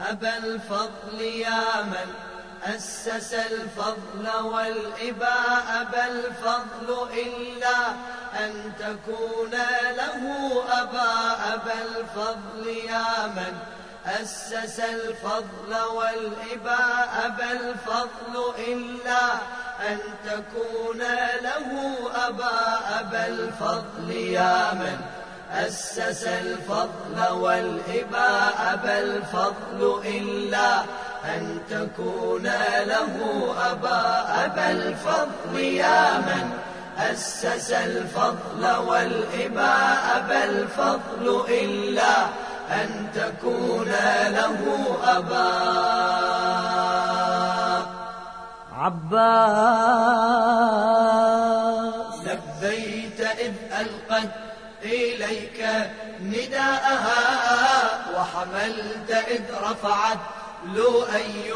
أبا الفضل يا من أسس الفضل والإباء أبا الفضل إلا أن تكون له أبا. أبا الفضل يا من أسس الفضل والإباء أبا الفضل إلا أن تكون له أبا. أبا الفضل يا من أسس الفضل والإباء أبا الفضل إلا أن تكون له أبا أبا الفضل يا من أسس الفضل والإباء أبا الفضل إلا أن تكون له أبا عباس. وحملت إذ رفعت لؤي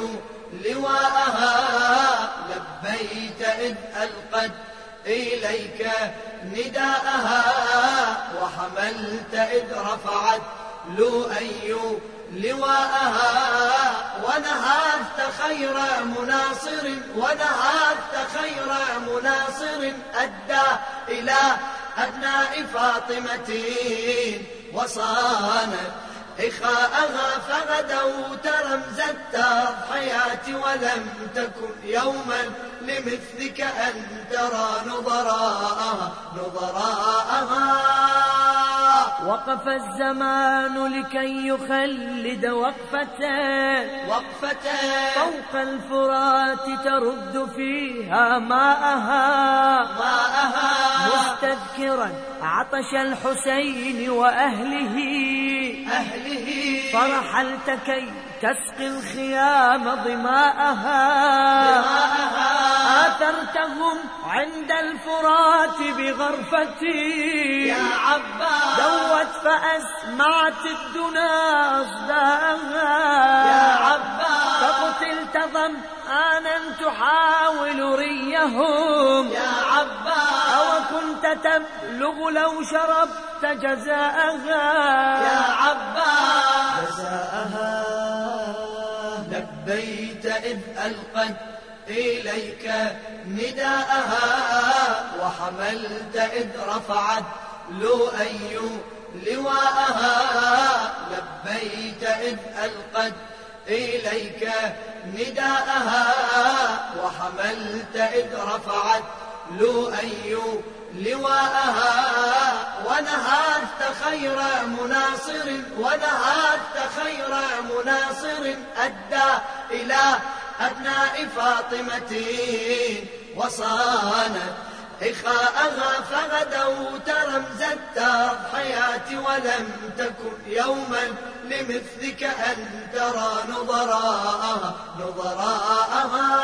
لواءها لبيت إذ ألقت إليك نداءها وحملت إذ رفعت لؤي لواءها ونهضت خير مناصر ونهضت خير مناصر أدى إلى أبناء فاطمة وصانت إخاءها فغدوت رمز التضحيات ولم تكن يوما لمثلك أن ترى نظراءها نظراءها. وقف الزمان لكي يخلد وقفة. وقفة. فوق الفرات ترد فيها ماءها. ماءها. مستذكرا عطش الحسين وأهله. أهله. فرحلت كي تسقي الخيام ضماءها. ماءها آثرتهم عند الفرات بغرفتي فأسمعت الدنا أصداها. يا عباس. فقتلت ظمآنا تحاول ريهم. يا عباس. أو كنت تبلغ لو شربت جزاءها. يا عباس. جزاءها. لبيت إذ ألقت إليك نداءها وحملت إذ رفعت لؤي لواءها لبيت إذ ألقت إليك نداءها وحملت إذ رفعت لؤي لواءها ونهضت خير مناصر ونهضت خير مناصر أدى إلى أبناء فاطمة وصانت إخاءها فغدوت رمز التضحيات ولم تكن يوما لمثلك أن ترى نظراءها. نظراءها.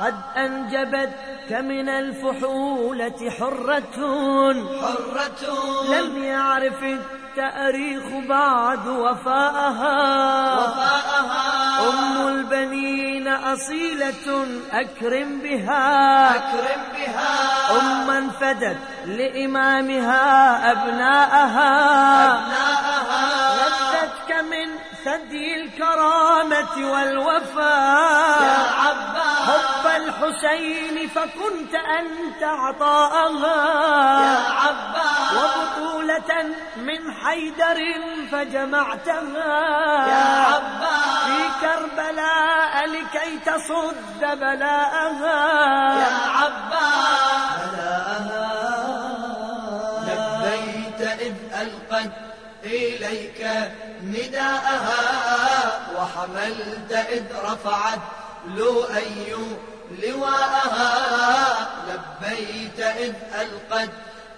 قد أنجبتك من الفحولة حرة حرة لم يعرف التأريخ بعد وفاءها. وفاءها. أم البنين أصيلة أكرم بها. أكرم بها. أما فدت لإمامها أبناءها. أبناءها. ردتك من ثدي الكرامة والوفاء يا عباس حب الحسين فكنت أنت يا عطاءها عباس وبطولة من حيدر فجمعتها. يا عباس في كربلاء لكي تصد بلاءها. يا عباس لبيت إذ ألقت إليك نداءها وحملت إذ رفعت لؤي لواءها. لبيت إذ ألقت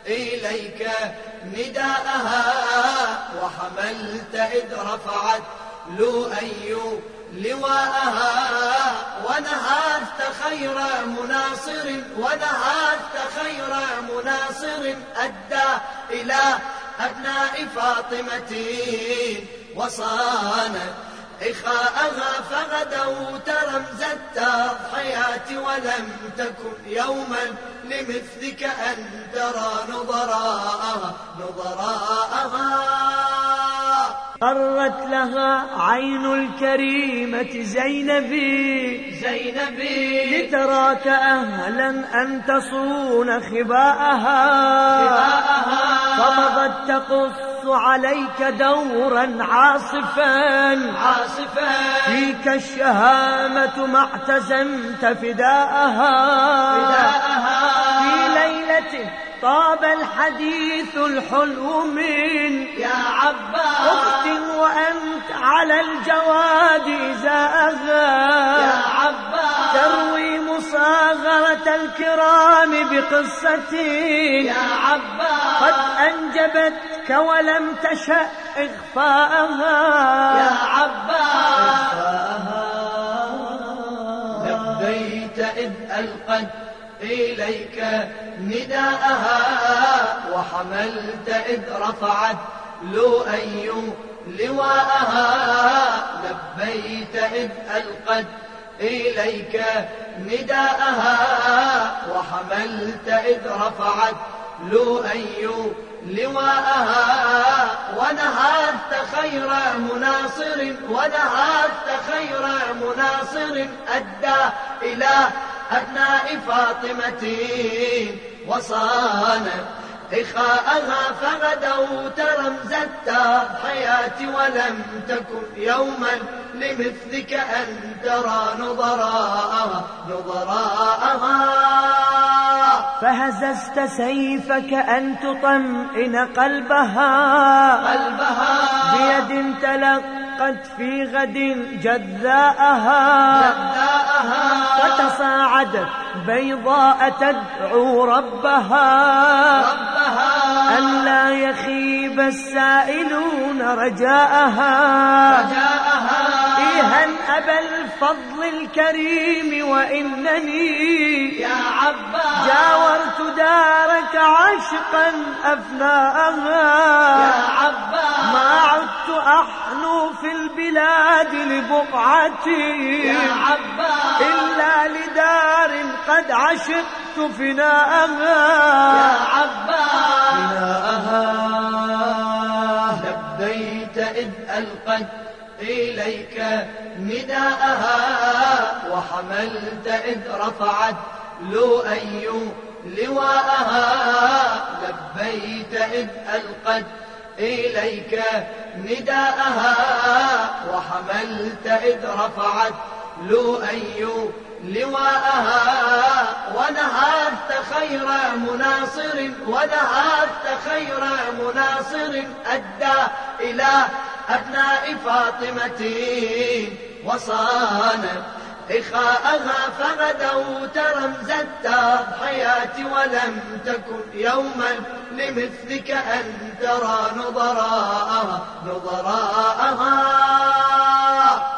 إليك نداءها وحملت إذ رفعت لؤي لواءها ونهضت خير مناصر ونهضت خير مناصر. أدى إلى أبناء فاطمة وصانت إخاءها فغدوت رمز التضحيات ولم تكن يوما لمثلك أن ترى نظراءها نظراءها. قرت لها عين الكريمة زينبي. زينبي. لتراك أهلا أن تصون خباءها. فمضت تقص عليك دورا عاصفا. عاصفا. فيك الشهامة ما اعتزمت فداءها. فداءها. طاب الحديث الحلو من يا عباس. أخت وأنت على الجواد يا إزاءها عباس. تروي مصاغرة الكرام بقصة. يا عباس. قد أنجبتك ولم تشأ إخفاءها يا عباس. لبيت إذ ألقت إليك نداءها وحملت إذ رفعت لؤي لواءها. لبيت إذ ألقت إليك نداءها وحملت إذ رفعت لؤي لواءها. ونهضت خير مناصر ونهضت خير مناصر أدى إلى أبناء فاطمة وصانت إخاءها فغدوت رمز التضحيات ولم تكن يوما لمثلك أن ترى نظراءها نظراءها. فهززت سيفك أن تطمئن قلبها. قلبها. بيد تلقت في غد جذاءها جداءها فتصاعدت بيضاء تدعو ربها ربها أن لا يخيب السائلون رجاءها رجاءها إيها أبا الفضل الكريم وإنني يا عباس جاورت دارك عشقا يا أفناءها عباس ما عدت أحنو في البلاد لبقعتي. يا عباس. إلا لدار قد عشقت فناءها. يا عباس. فناءها. لبيت إذ ألقت إليك نداءها. وحملت إذ رفعت لؤي لواءها. لبيت إذ ألقت إليك نداءها وحملت إذ رفعت لؤي لواءها ونهضت خير مناصر ونهضت خير مناصر أدى إلى أبناء فاطمة وصانت إخاءها فغدوت رمز التضحيات ولم تكن يوما لمثلك أن ترى نظراءها نظراءها.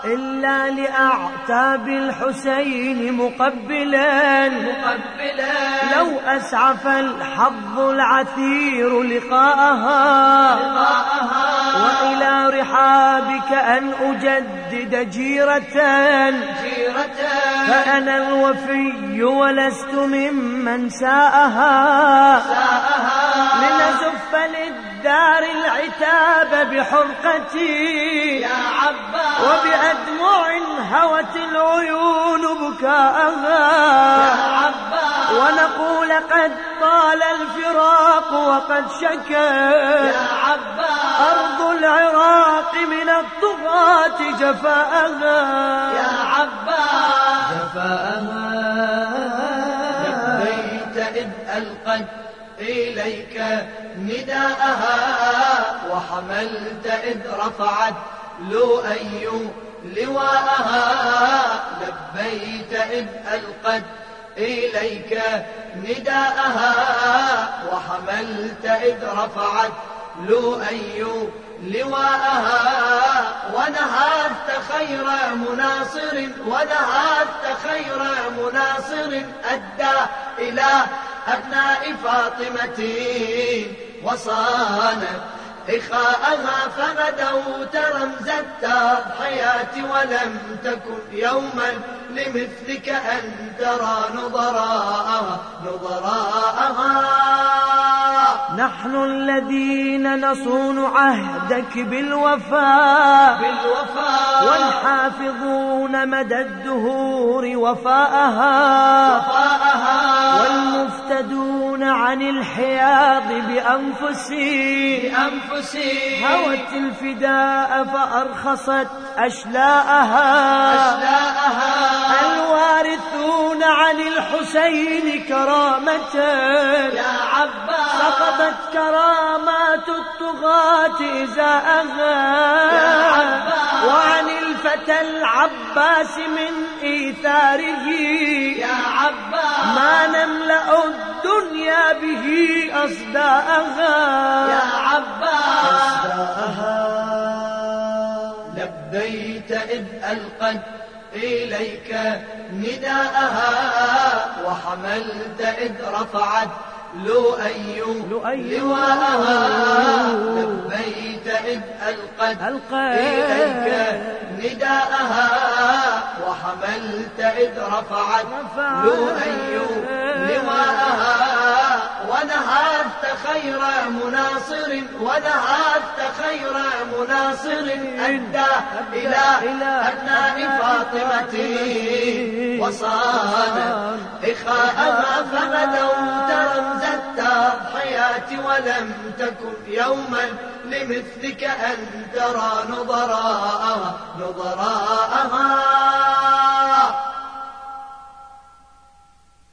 إلا لأعتاب الحسين مقبلا. مقبلا. لو أسعف الحظ العثير لقاءها. لقاءها. وإلى رحابك أن أجدد جيرة جيرة فأنا الوفي ولست ممن ساءها. ساءها. لنزف للدار العتاب بحرقتي يا عباس. وبأدمع هوت العيون يا بكاءها عباس. ونقول قد طال الفراق وقد شكا. يا عباس. أرض العراق من الطغاة جفاءها. يا عباس. جفاءها. لبيت إذ ألقت إليك نداءها وحملت إذ رفعت لؤي لواءها لبيت إذ ألقت إليك نداءها وحملت إذ رفعت لؤي لواءها ونهضت خير مناصر ونهضت خير مناصر أدى إلى أبناء فاطمة وصانت إخاءها فغدوت رمز التضحيات ولم تكن يوما لمثلك أن ترى نظراءها نظراءها. نحن الذين نصون عهدك بالوفاء بالوفاء والحافظون مدى الدهور وفاءها وفاءها. والمفتدون عن الحياض بأنفسهم بأنفسهم هوت الفداء فأرخصت أشلاءها. أشلاءها. الوارثون عن الحسين كرامة. يا عباس سقطت كرامات الطغاة إزاءها. يا عباس. وعن الفتى العباس من إيثاره. يا عباس. ما نملأ الدنيا به أصداءها. يا عباس. أصداءها. لبيت إذ ألقت إليك نداءها وحملت إذ رفعت لؤي لؤي. لواءها لبيت إذ ألقت إليك نداءها وحملت إذ رفعت. لؤي لواءها. ونهضت خير مناصر ونهضت خير مناصر. أدى إلى أبناء فاطمة وصان. إخاءها فغدوت رمز التضحيات ولم تكن يوما. لمثلك أن ترى نظراءها نظراءها